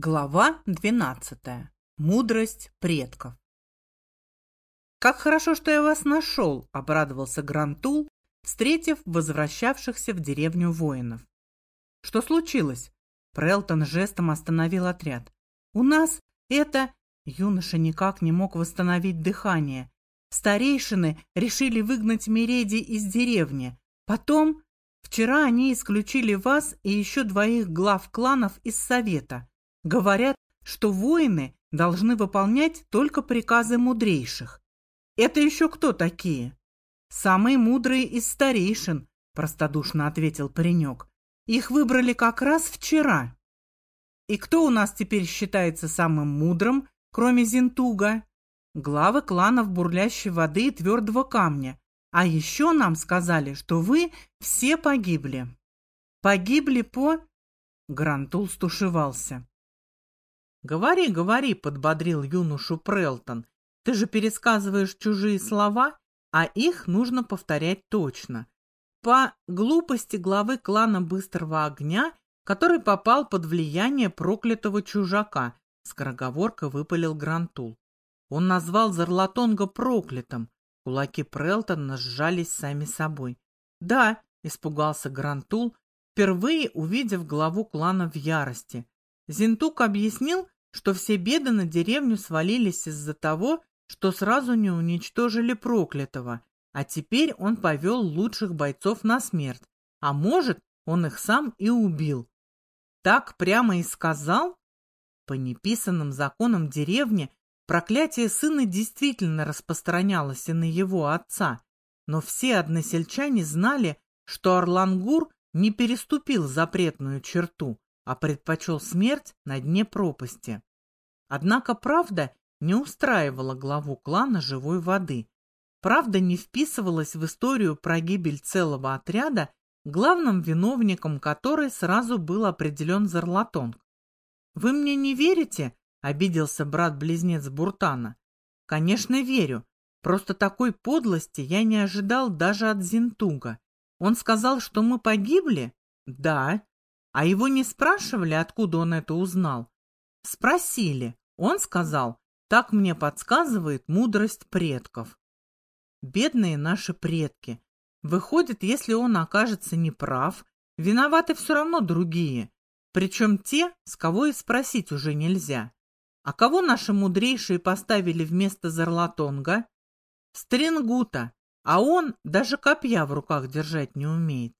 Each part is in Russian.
Глава 12. Мудрость предков. «Как хорошо, что я вас нашел!» – обрадовался Грантул, встретив возвращавшихся в деревню воинов. «Что случилось?» Прелтон жестом остановил отряд. «У нас это...» Юноша никак не мог восстановить дыхание. Старейшины решили выгнать Мереди из деревни. Потом... Вчера они исключили вас и еще двоих глав кланов из совета. Говорят, что воины должны выполнять только приказы мудрейших. Это еще кто такие? Самые мудрые из старейшин, простодушно ответил паренек. Их выбрали как раз вчера. И кто у нас теперь считается самым мудрым, кроме Зинтуга? Главы кланов бурлящей воды и твердого камня. А еще нам сказали, что вы все погибли. Погибли по... Грантул стушевался. «Говори, говори», — подбодрил юношу Прелтон. «Ты же пересказываешь чужие слова, а их нужно повторять точно. По глупости главы клана Быстрого Огня, который попал под влияние проклятого чужака», — скороговоркой выпалил Грантул. Он назвал Зарлатонга проклятым. Кулаки Прелтона сжались сами собой. «Да», — испугался Грантул, впервые увидев главу клана в ярости. Зинтук объяснил, что все беды на деревню свалились из-за того, что сразу не уничтожили проклятого, а теперь он повел лучших бойцов на смерть, а может, он их сам и убил. Так прямо и сказал? По неписанным законам деревни проклятие сына действительно распространялось и на его отца, но все односельчане знали, что Орлангур не переступил запретную черту, а предпочел смерть на дне пропасти. Однако правда не устраивала главу клана живой воды. Правда не вписывалась в историю про гибель целого отряда, главным виновником которой сразу был определен Зарлатонг. «Вы мне не верите?» — обиделся брат-близнец Буртана. «Конечно, верю. Просто такой подлости я не ожидал даже от Зинтуга. Он сказал, что мы погибли?» «Да», а его не спрашивали, откуда он это узнал? Спросили. Он сказал, так мне подсказывает мудрость предков. Бедные наши предки. Выходит, если он окажется неправ, виноваты все равно другие, причем те, с кого и спросить уже нельзя. А кого наши мудрейшие поставили вместо Зарлатонга? Стрингута, а он даже копья в руках держать не умеет.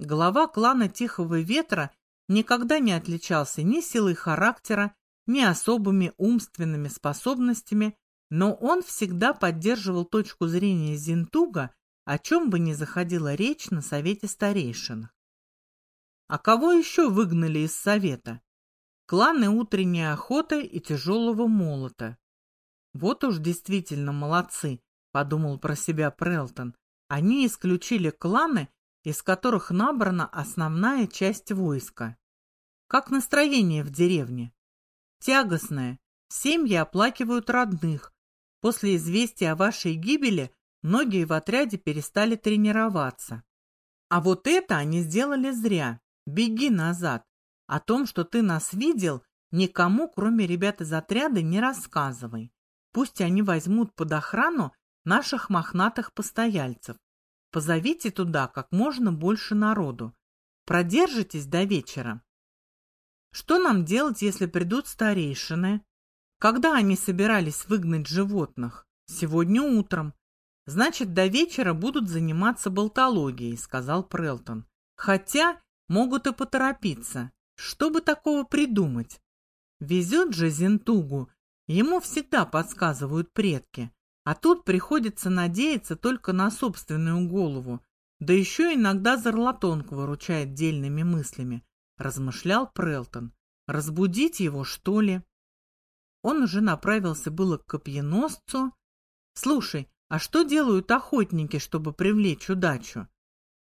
Глава клана Тихого Ветра никогда не отличался ни силой характера, ни особыми умственными способностями, но он всегда поддерживал точку зрения Зинтуга, о чем бы ни заходила речь на совете старейшин. А кого еще выгнали из совета? Кланы утренней охоты и тяжелого молота. Вот уж действительно молодцы, подумал про себя Прелтон. Они исключили кланы, из которых набрана основная часть войска. Как настроение в деревне? Тягостное. Семьи оплакивают родных. После известия о вашей гибели многие в отряде перестали тренироваться. А вот это они сделали зря. Беги назад. О том, что ты нас видел, никому, кроме ребят из отряда, не рассказывай. Пусть они возьмут под охрану наших мохнатых постояльцев. Позовите туда как можно больше народу. Продержитесь до вечера. Что нам делать, если придут старейшины? Когда они собирались выгнать животных? Сегодня утром. Значит, до вечера будут заниматься болтологией, сказал Прелтон. Хотя могут и поторопиться. Что бы такого придумать? Везет же Зентугу. Ему всегда подсказывают предки. А тут приходится надеяться только на собственную голову, да еще иногда Зарлатонг выручает дельными мыслями, размышлял Прелтон. Разбудить его, что ли? Он уже направился было к копьеносцу. Слушай, а что делают охотники, чтобы привлечь удачу?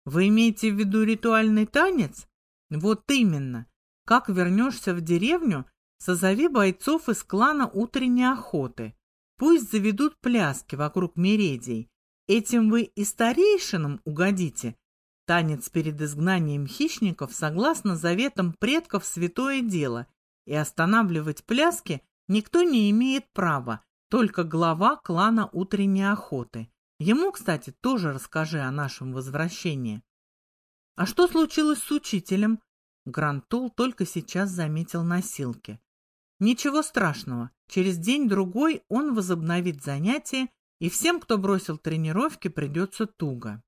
Вы имеете в виду ритуальный танец? Вот именно. Как вернешься в деревню, созови бойцов из клана утренней охоты. Пусть заведут пляски вокруг мередий. Этим вы и старейшинам угодите. Танец перед изгнанием хищников, согласно заветам предков, святое дело. и останавливать пляски никто не имеет права, только глава клана утренней охоты. Ему, кстати, тоже расскажи о нашем возвращении. А что случилось с учителем? Грантул только сейчас заметил носилки. Ничего страшного, через день-другой он возобновит занятия, и всем, кто бросил тренировки, придется туго.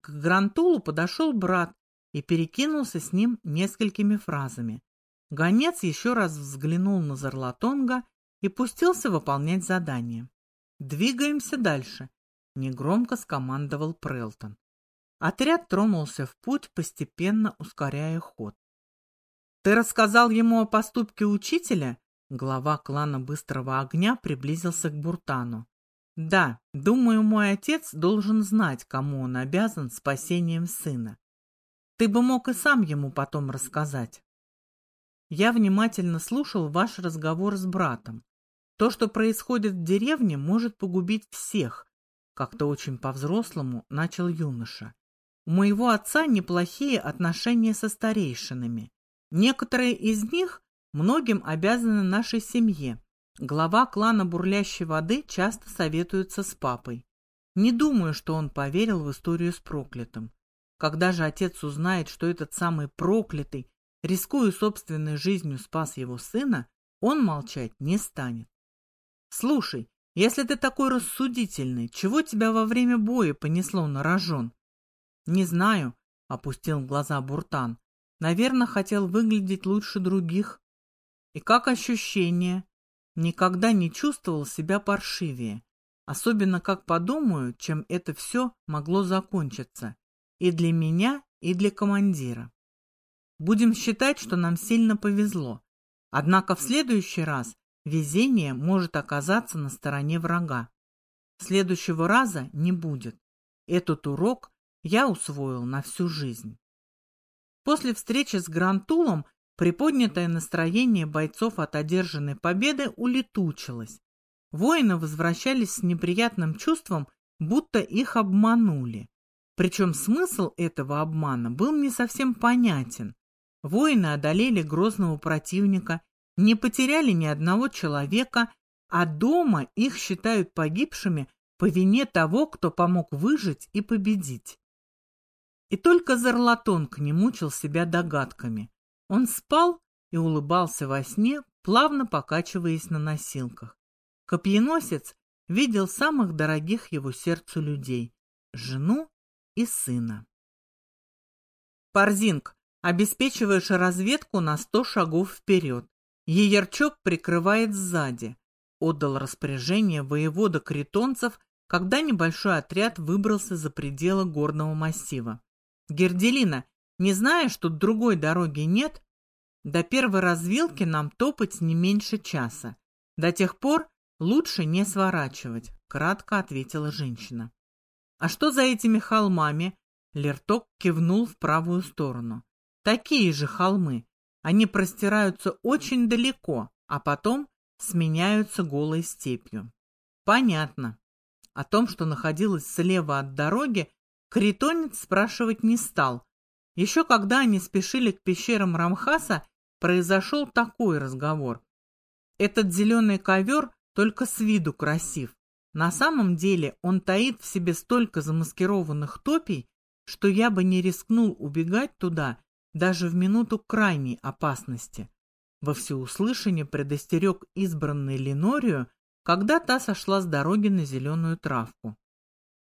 К Грантулу подошел брат и перекинулся с ним несколькими фразами. Гонец еще раз взглянул на Зарлатонга и пустился выполнять задание. «Двигаемся дальше», — негромко скомандовал Прелтон. Отряд тронулся в путь, постепенно ускоряя ход. «Ты рассказал ему о поступке учителя?» Глава клана Быстрого Огня приблизился к Буртану. «Да, думаю, мой отец должен знать, кому он обязан спасением сына. Ты бы мог и сам ему потом рассказать». Я внимательно слушал ваш разговор с братом. То, что происходит в деревне, может погубить всех. Как-то очень по-взрослому начал юноша. У моего отца неплохие отношения со старейшинами. Некоторые из них многим обязаны нашей семье. Глава клана бурлящей воды часто советуется с папой. Не думаю, что он поверил в историю с проклятым. Когда же отец узнает, что этот самый проклятый, рискуя собственной жизнью, спас его сына, он молчать не станет. Слушай, если ты такой рассудительный, чего тебя во время боя понесло на рожон? Не знаю, опустил глаза Буртан. Наверное, хотел выглядеть лучше других. И как ощущение? Никогда не чувствовал себя паршивее. Особенно как подумаю, чем это все могло закончиться. И для меня, и для командира. Будем считать, что нам сильно повезло. Однако в следующий раз Везение может оказаться на стороне врага. Следующего раза не будет. Этот урок я усвоил на всю жизнь. После встречи с Грантулом приподнятое настроение бойцов от одержанной победы улетучилось. Воины возвращались с неприятным чувством, будто их обманули. Причем смысл этого обмана был не совсем понятен. Воины одолели грозного противника не потеряли ни одного человека, а дома их считают погибшими по вине того, кто помог выжить и победить. И только Зарлатонг не мучил себя догадками. Он спал и улыбался во сне, плавно покачиваясь на носилках. Копьеносец видел самых дорогих его сердцу людей — жену и сына. Парзинг, обеспечиваешь разведку на сто шагов вперед. Еерчок прикрывает сзади. Отдал распоряжение воевода критонцев, когда небольшой отряд выбрался за пределы горного массива. Герделина, не знаешь, что другой дороги нет? До первой развилки нам топать не меньше часа. До тех пор лучше не сворачивать, кратко ответила женщина. А что за этими холмами? Лерток кивнул в правую сторону. Такие же холмы, они простираются очень далеко, а потом сменяются голой степью. Понятно. О том, что находилось слева от дороги, Критонец спрашивать не стал. Еще когда они спешили к пещерам Рамхаса, произошел такой разговор. Этот зеленый ковер только с виду красив. На самом деле он таит в себе столько замаскированных топий, что я бы не рискнул убегать туда даже в минуту крайней опасности. Во всеуслышание предостерег избранный Ленорию, когда та сошла с дороги на зеленую травку.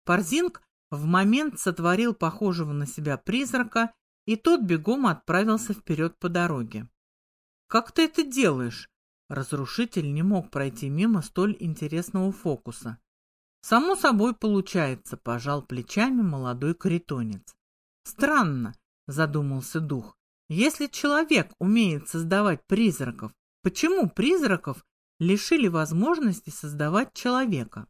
Парзинг в момент сотворил похожего на себя призрака, и тот бегом отправился вперед по дороге. «Как ты это делаешь?» Разрушитель не мог пройти мимо столь интересного фокуса. «Само собой получается», — пожал плечами молодой критонец. «Странно, задумался дух. Если человек умеет создавать призраков, почему призраков лишили возможности создавать человека?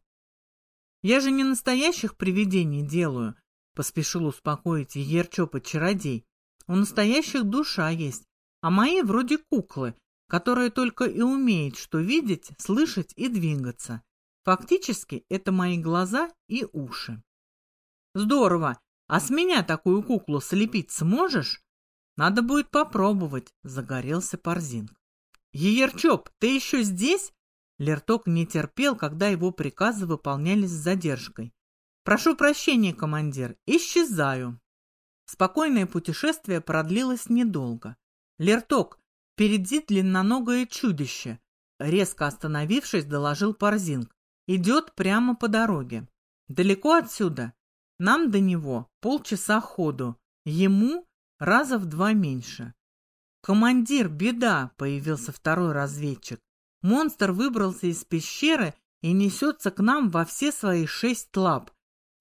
Я же не настоящих привидений делаю, поспешил успокоить Ерчопа-чародей. У настоящих душа есть, а мои вроде куклы, которая только и умеет что видеть, слышать и двигаться. Фактически это мои глаза и уши. Здорово, а с меня такую куклу слепить сможешь? Надо будет попробовать, загорелся Парзинг. Еерчоп, ты еще здесь?» Лерток не терпел, когда его приказы выполнялись с задержкой. «Прошу прощения, командир, исчезаю». Спокойное путешествие продлилось недолго. Лерток, впереди длинноногое чудище. Резко остановившись, доложил Парзинг. Идет прямо по дороге. Далеко отсюда? Нам до него полчаса ходу. Ему раза в два меньше. «Командир, беда!» — появился второй разведчик. Монстр выбрался из пещеры и несется к нам во все свои шесть лап.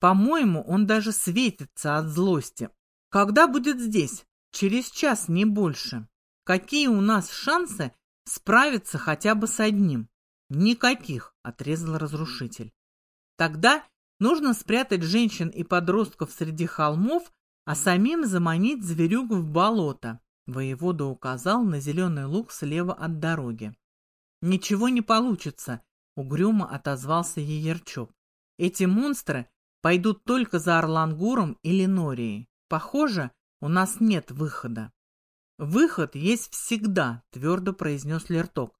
По-моему, он даже светится от злости. Когда будет здесь? Через час, не больше. Какие у нас шансы справиться хотя бы с одним? Никаких, отрезал разрушитель. Тогда нужно спрятать женщин и подростков среди холмов, а самим заманить зверюгу в болото. Воевода указал на зеленый луг слева от дороги. Ничего не получится, угрюмо отозвался Еерчоп. Эти монстры пойдут только за Орлангуром или Норией. Похоже, у нас нет выхода. Выход есть всегда, твердо произнес Лерток.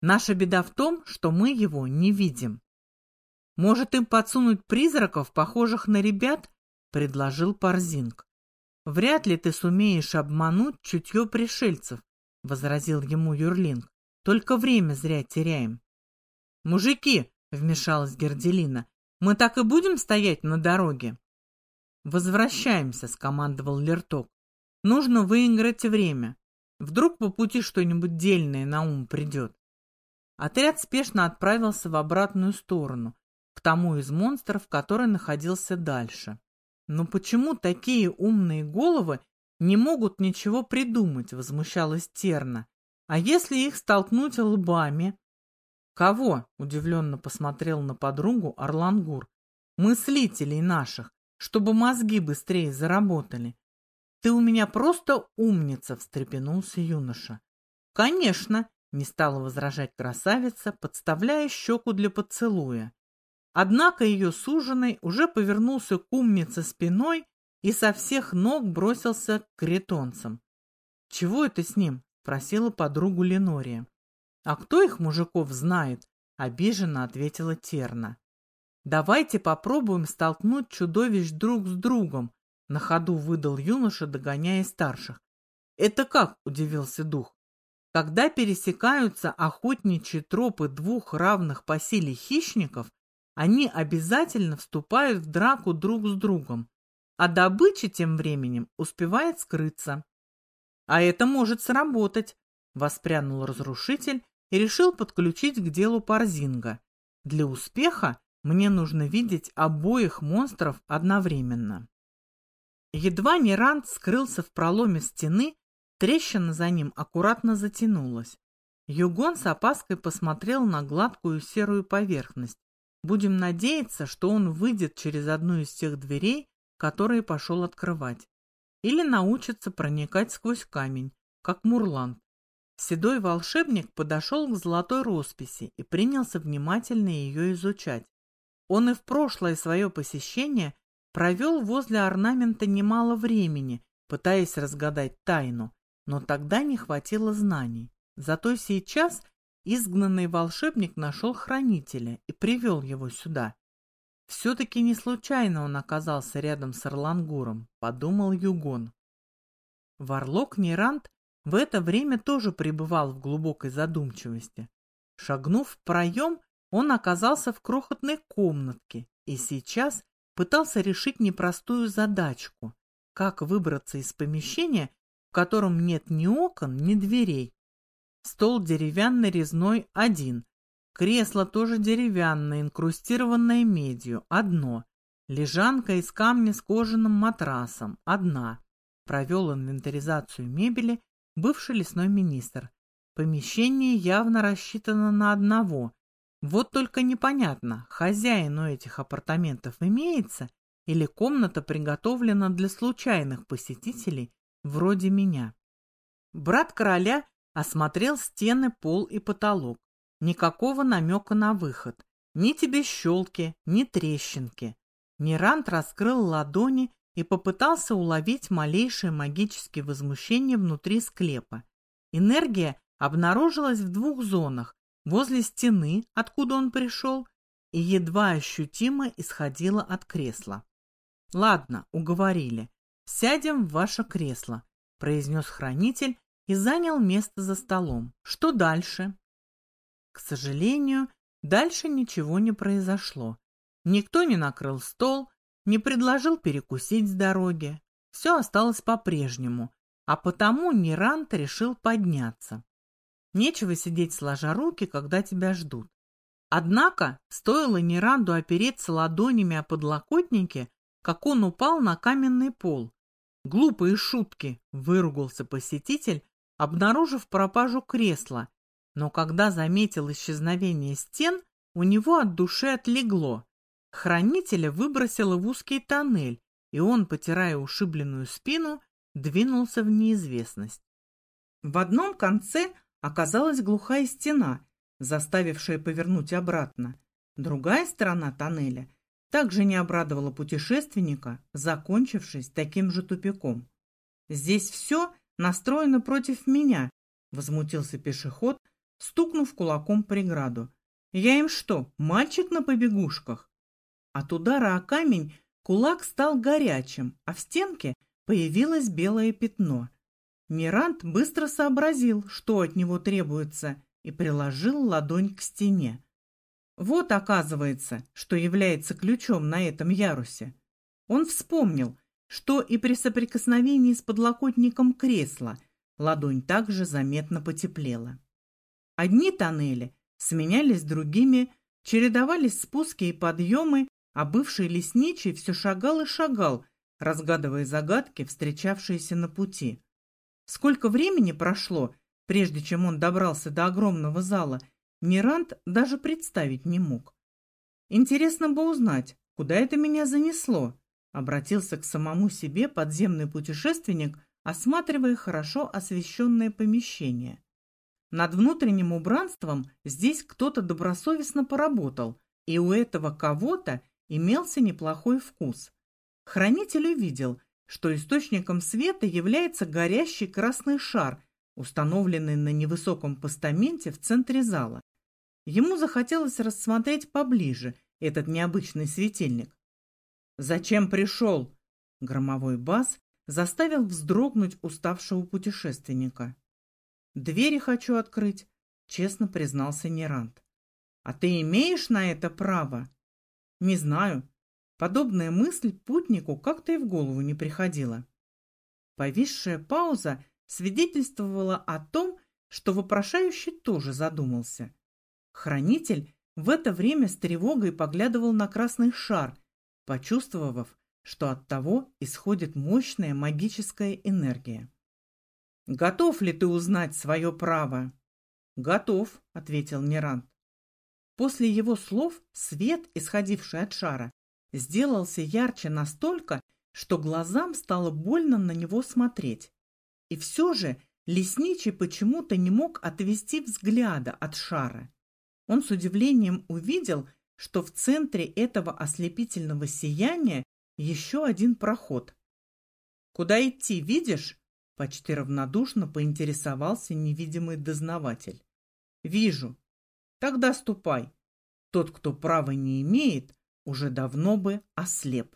Наша беда в том, что мы его не видим. Может им подсунуть призраков, похожих на ребят? Предложил Парзинг. Вряд ли ты сумеешь обмануть чутье пришельцев, возразил ему Юрлинг. Только время зря теряем. Мужики, вмешалась Герделина, мы так и будем стоять на дороге? «Возвращаемся», — скомандовал Лерток. «Нужно выиграть время. Вдруг по пути что-нибудь дельное на ум придет». Отряд спешно отправился в обратную сторону, к тому из монстров, который находился дальше. «Но почему такие умные головы не могут ничего придумать?» — возмущалась Терна. «А если их столкнуть лбами?» «Кого?» — удивленно посмотрел на подругу Орлангур. «Мыслителей наших чтобы мозги быстрее заработали. Ты у меня просто умница, встрепенулся юноша. Конечно, не стала возражать красавица, подставляя щеку для поцелуя. Однако ее суженый уже повернулся к умнице спиной и со всех ног бросился к кретонцам. «Чего это с ним?» — спросила подругу Ленория. «А кто их мужиков знает?» — обиженно ответила Терна. «Давайте попробуем столкнуть чудовищ друг с другом», — на ходу выдал юноша, догоняя старших. «Это как?» — удивился дух. «Когда пересекаются охотничьи тропы двух равных по силе хищников, они обязательно вступают в драку друг с другом, а добыча тем временем успевает скрыться». «А это может сработать», — воспрянул разрушитель и решил подключить к делу Парзинга. Для успеха мне нужно видеть обоих монстров одновременно. Едва Нерант скрылся в проломе стены, трещина за ним аккуратно затянулась. Югон с опаской посмотрел на гладкую серую поверхность. Будем надеяться, что он выйдет через одну из тех дверей, которые пошел открывать. Или научится проникать сквозь камень, как Мурланд. Седой волшебник подошел к золотой росписи и принялся внимательно ее изучать. Он и в прошлое свое посещение провел возле орнамента немало времени, пытаясь разгадать тайну, но тогда не хватило знаний. Зато сейчас изгнанный волшебник нашел хранителя и привел его сюда. Все-таки не случайно он оказался рядом с Орлангуром, подумал Югон. Варлок Нерант в это время тоже пребывал в глубокой задумчивости. Шагнув в проем, он оказался в крохотной комнатке и сейчас пытался решить непростую задачку. Как выбраться из помещения, в котором нет ни окон, ни дверей. Стол деревянный резной один. Кресло тоже деревянное, инкрустированное медью, одно. Лежанка из камня с кожаным матрасом, одна. Провел инвентаризацию мебели бывший лесной министр. Помещение явно рассчитано на одного, вот только непонятно, хозяин у этих апартаментов имеется или комната приготовлена для случайных посетителей, вроде меня. Брат короля осмотрел стены, пол и потолок. Никакого намека на выход. Ни тебе щелки, ни трещинки. Нерант раскрыл ладони и попытался уловить малейшее магическое возмущение внутри склепа. Энергия обнаружилась в двух зонах, возле стены, откуда он пришел, и едва ощутимо исходила от кресла. «Ладно, уговорили. Сядем в ваше кресло», — произнес хранитель и занял место за столом. «Что дальше?» К сожалению, дальше ничего не произошло. Никто не накрыл стол, не предложил перекусить с дороги. Все осталось по-прежнему, а потому Нерант решил подняться. Нечего сидеть сложа руки, когда тебя ждут. Однако, стоило Неранду опереться ладонями о подлокотнике, как он упал на каменный пол. «Глупые шутки!» – выругался посетитель, обнаружив пропажу кресла, но когда заметил исчезновение стен, у него от души отлегло. Хранителя выбросило в узкий тоннель, и он, потирая ушибленную спину, двинулся в неизвестность. В одном конце оказалась глухая стена, заставившая повернуть обратно. Другая сторона тоннеля также не обрадовала путешественника, закончившись таким же тупиком. «Здесь все настроено против меня», — возмутился пешеход, стукнув кулаком преграду. «Я им что, мальчик на побегушках?» От удара о камень кулак стал горячим, а в стенке появилось белое пятно. Мирант быстро сообразил, что от него требуется, и приложил ладонь к стене. Вот, оказывается, что является ключом на этом ярусе. Он вспомнил, что и при соприкосновении с подлокотником кресла ладонь также заметно потеплела. Одни тоннели сменялись другими, чередовались спуски и подъемы, а бывший лесничий все шагал и шагал, разгадывая загадки, встречавшиеся на пути. Сколько времени прошло, прежде чем он добрался до огромного зала, Мирант даже представить не мог. Интересно бы узнать, куда это меня занесло, обратился к самому себе подземный путешественник, осматривая хорошо освещенное помещение. Над внутренним убранством здесь кто-то добросовестно поработал, и у этого кого-то имелся неплохой вкус. Хранитель увидел, что источником света является горящий красный шар, установленный на невысоком постаменте в центре зала. Ему захотелось рассмотреть поближе этот необычный светильник. «Зачем пришел?» Громовой бас заставил вздрогнуть уставшего путешественника. «Двери хочу открыть», — честно признался Нерант. «А ты имеешь на это право?» «Не знаю». Подобная мысль путнику как-то и в голову не приходила. Повисшая пауза свидетельствовала о том, что вопрошающий тоже задумался. Хранитель в это время с тревогой поглядывал на красный шар, почувствовав, что от того исходит мощная магическая энергия. «Готов ли ты узнать свое право?» «Готов», — ответил Нерант. После его слов свет, исходивший от шара, сделался ярче настолько, что глазам стало больно на него смотреть. И все же лесничий почему-то не мог отвести взгляда от шара. Он с удивлением увидел, что в центре этого ослепительного сияния еще один проход. «Куда идти, видишь?» Почти равнодушно поинтересовался невидимый дознаватель. «Вижу. Тогда ступай. Тот, кто права не имеет, уже давно бы ослеп».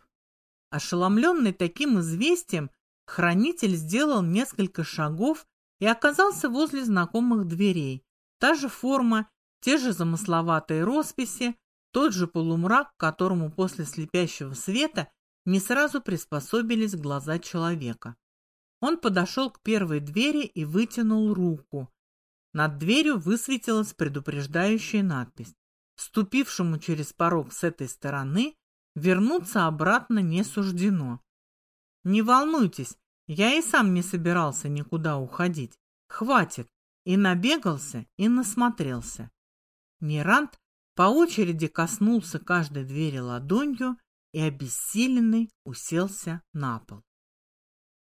Ошеломленный таким известием, хранитель сделал несколько шагов и оказался возле знакомых дверей. Та же форма, те же замысловатые росписи, тот же полумрак, к которому после слепящего света не сразу приспособились глаза человека. Он подошел к первой двери и вытянул руку. Над дверью высветилась предупреждающая надпись. Ступившему через порог с этой стороны вернуться обратно не суждено. Не волнуйтесь, я и сам не собирался никуда уходить. Хватит. И набегался, и насмотрелся. Мирант по очереди коснулся каждой двери ладонью и обессиленный уселся на пол.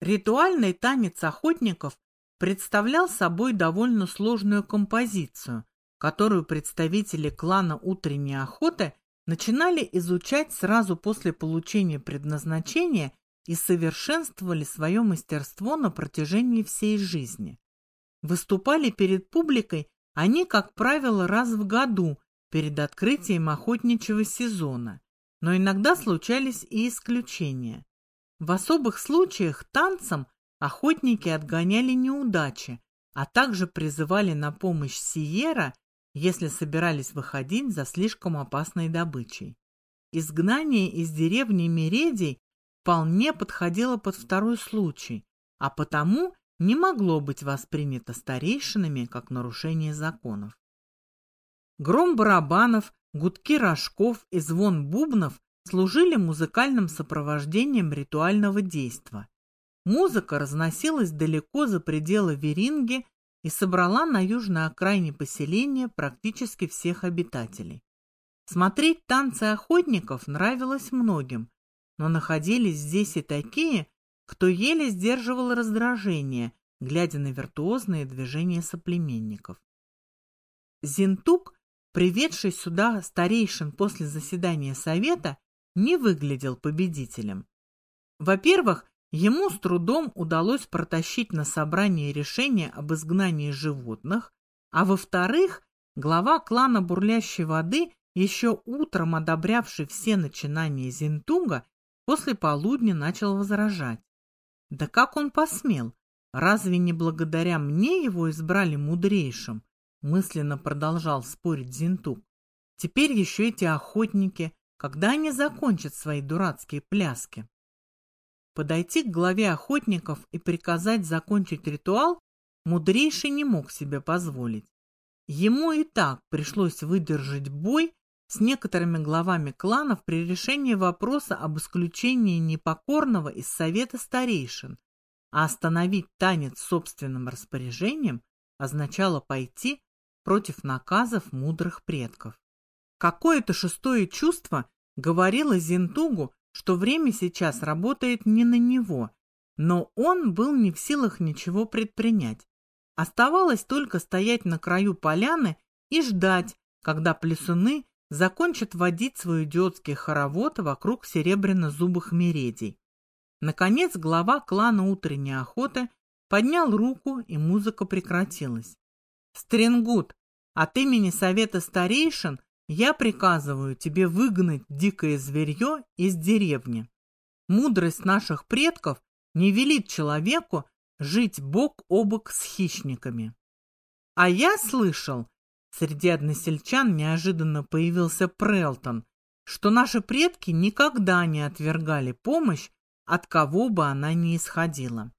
Ритуальный танец охотников представлял собой довольно сложную композицию, которую представители клана утренней охоты начинали изучать сразу после получения предназначения и совершенствовали свое мастерство на протяжении всей жизни. Выступали перед публикой они, как правило, раз в году перед открытием охотничьего сезона, но иногда случались и исключения. В особых случаях танцам охотники отгоняли неудачи, а также призывали на помощь Сиера, если собирались выходить за слишком опасной добычей. Изгнание из деревни Мередий вполне подходило под второй случай, а потому не могло быть воспринято старейшинами как нарушение законов. Гром барабанов, гудки рожков и звон бубнов служили музыкальным сопровождением ритуального действа. Музыка разносилась далеко за пределы Веринги и собрала на южной окраине поселения практически всех обитателей. Смотреть танцы охотников нравилось многим, но находились здесь и такие, кто еле сдерживал раздражение, глядя на виртуозные движения соплеменников. Зинтук, приведший сюда старейшин после заседания совета, не выглядел победителем. Во-первых, ему с трудом удалось протащить на собрание решение об изгнании животных, а во-вторых, глава клана Бурлящей воды, еще утром одобрявший все начинания Зинтуга, после полудня начал возражать. Да как он посмел? Разве не благодаря мне его избрали мудрейшим? Мысленно продолжал спорить Зинтук. Теперь еще эти охотники, когда они закончат свои дурацкие пляски? Подойти к главе охотников и приказать закончить ритуал мудрейший не мог себе позволить. Ему и так пришлось выдержать бой с некоторыми главами кланов при решении вопроса об исключении непокорного из совета старейшин, а остановить танец собственным распоряжением означало пойти против наказов мудрых предков. Какое-то шестое чувство говорило Зентугу, что время сейчас работает не на него, но он был не в силах ничего предпринять. Оставалось только стоять на краю поляны и ждать, когда плесуны закончит водить свой идиотский хоровод вокруг серебряно-зубых мередий. Наконец глава клана утренней охоты поднял руку, и музыка прекратилась. «Стрингут, от имени Совета Старейшин я приказываю тебе выгнать дикое зверье из деревни. Мудрость наших предков не велит человеку жить бок о бок с хищниками. А я слышал, Среди односельчан неожиданно появился Прелтон, что наши предки никогда не отвергали помощь, от кого бы она ни исходила.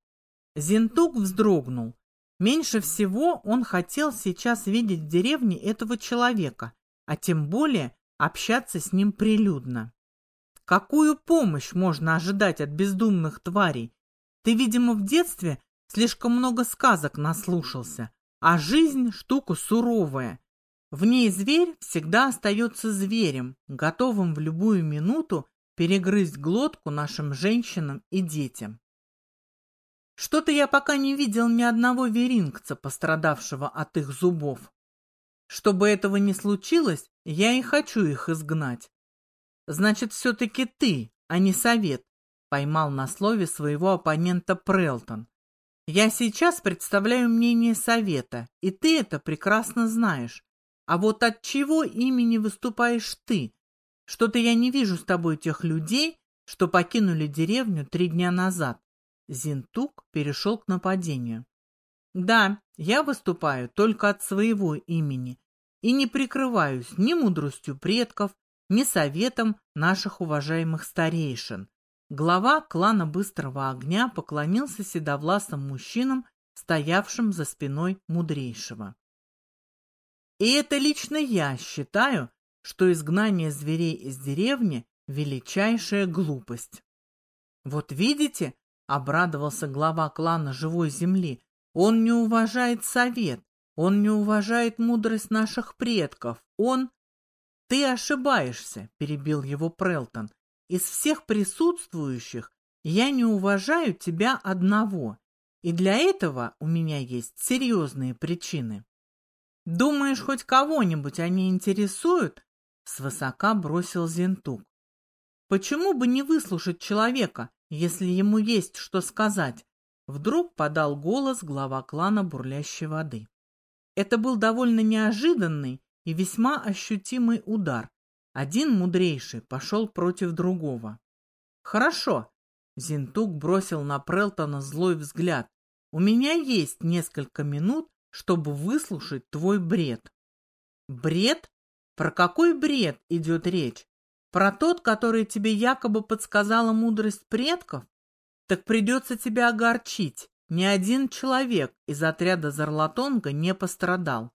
Зентук вздрогнул. Меньше всего он хотел сейчас видеть в деревне этого человека, а тем более общаться с ним прилюдно. Какую помощь можно ожидать от бездумных тварей? Ты, видимо, в детстве слишком много сказок наслушался, а жизнь – штука суровая. В ней зверь всегда остается зверем, готовым в любую минуту перегрызть глотку нашим женщинам и детям. Что-то я пока не видел ни одного верингца, пострадавшего от их зубов. Чтобы этого не случилось, я и хочу их изгнать. Значит, все-таки ты, а не совет, поймал на слове своего оппонента Прелтон. Я сейчас представляю мнение совета, и ты это прекрасно знаешь. А вот от чего имени выступаешь ты? Что-то я не вижу с тобой тех людей, что покинули деревню три дня назад. Зинтук перешел к нападению. Да, я выступаю только от своего имени и не прикрываюсь ни мудростью предков, ни советом наших уважаемых старейшин. Глава клана Быстрого Огня поклонился седовласым мужчинам, стоявшим за спиной мудрейшего. И это лично я считаю, что изгнание зверей из деревни – величайшая глупость. Вот видите, обрадовался глава клана Живой Земли, он не уважает совет, он не уважает мудрость наших предков, он... Ты ошибаешься, перебил его Прелтон. Из всех присутствующих я не уважаю тебя одного, и для этого у меня есть серьезные причины. Думаешь, хоть кого-нибудь они интересуют? Свысока бросил Зентук. Почему бы не выслушать человека, если ему есть что сказать? Вдруг подал голос глава клана бурлящей воды. Это был довольно неожиданный и весьма ощутимый удар. Один мудрейший пошел против другого. «Хорошо», — Зинтук бросил на Прелтона злой взгляд. «У меня есть несколько минут, чтобы выслушать твой бред». «Бред? Про какой бред идет речь? Про тот, который тебе якобы подсказала мудрость предков? Так придется тебя огорчить. Ни один человек из отряда Зарлатонга не пострадал.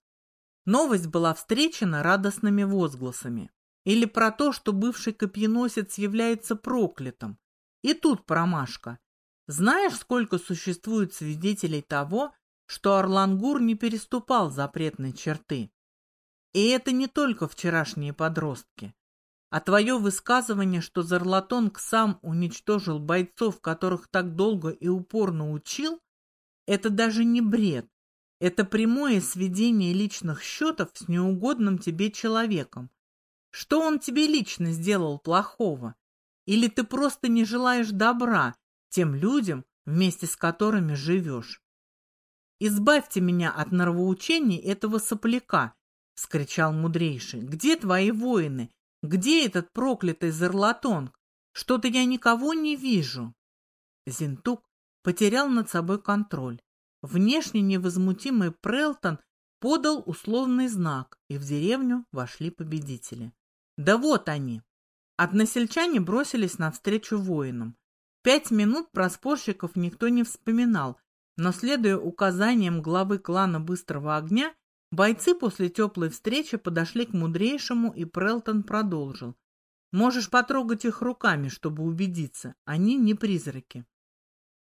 Новость была встречена радостными возгласами. Или про то, что бывший копьеносец является проклятым. И тут промашка. Знаешь, сколько существует свидетелей того, что Орлангур не переступал запретной черты? И это не только вчерашние подростки. А твое высказывание, что Зарлатонг сам уничтожил бойцов, которых так долго и упорно учил, это даже не бред. Это прямое сведение личных счетов с неугодным тебе человеком. Что он тебе лично сделал плохого? Или ты просто не желаешь добра тем людям, вместе с которыми живешь? «Избавьте меня от норовоучений этого сопляка!» — вскричал мудрейший. «Где твои воины? Где этот проклятый Зерлатонг? Что-то я никого не вижу. Зинтук потерял над собой контроль. Внешне невозмутимый Прелтон подал условный знак, и в деревню вошли победители. Да вот они! Односельчане бросились навстречу воинам. Пять минут про спорщиков никто не вспоминал, но, следуя указаниям главы клана Быстрого Огня, Бойцы после теплой встречи подошли к мудрейшему, и Прелтон продолжил. Можешь потрогать их руками, чтобы убедиться, они не призраки.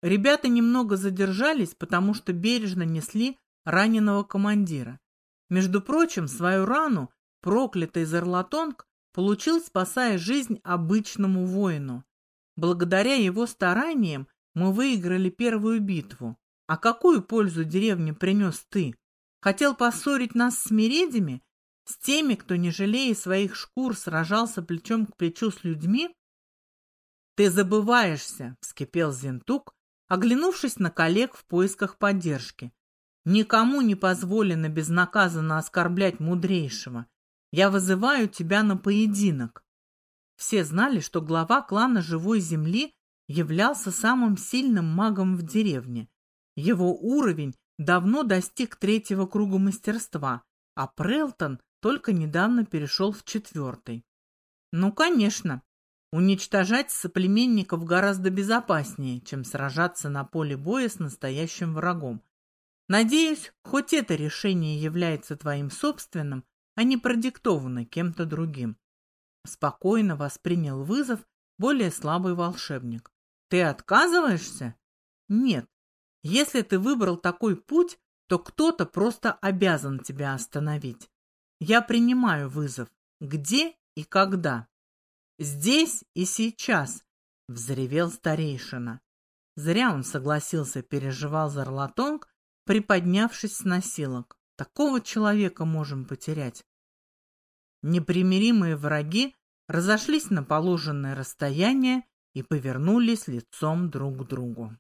Ребята немного задержались, потому что бережно несли раненого командира. Между прочим, свою рану проклятый Зарлатонг получил, спасая жизнь обычному воину. Благодаря его стараниям мы выиграли первую битву. А какую пользу деревне принес ты? Хотел поссорить нас с мередями, с теми, кто, не жалея своих шкур, сражался плечом к плечу с людьми? Ты забываешься, вскипел Зентук, оглянувшись на коллег в поисках поддержки. Никому не позволено безнаказанно оскорблять мудрейшего. Я вызываю тебя на поединок. Все знали, что глава клана Живой Земли являлся самым сильным магом в деревне. Его уровень давно достиг третьего круга мастерства, а Прелтон только недавно перешел в четвертый. Ну, конечно, уничтожать соплеменников гораздо безопаснее, чем сражаться на поле боя с настоящим врагом. Надеюсь, хоть это решение является твоим собственным, а не продиктовано кем-то другим. Спокойно воспринял вызов более слабый волшебник. Ты отказываешься? Нет, если ты выбрал такой путь, то кто-то просто обязан тебя остановить. Я принимаю вызов. Где и когда? Здесь и сейчас, — взревел старейшина. Зря он согласился, переживал Зарлатонг, приподнявшись с носилок. Такого человека можем потерять. Непримиримые враги разошлись на положенное расстояние и повернулись лицом друг к другу.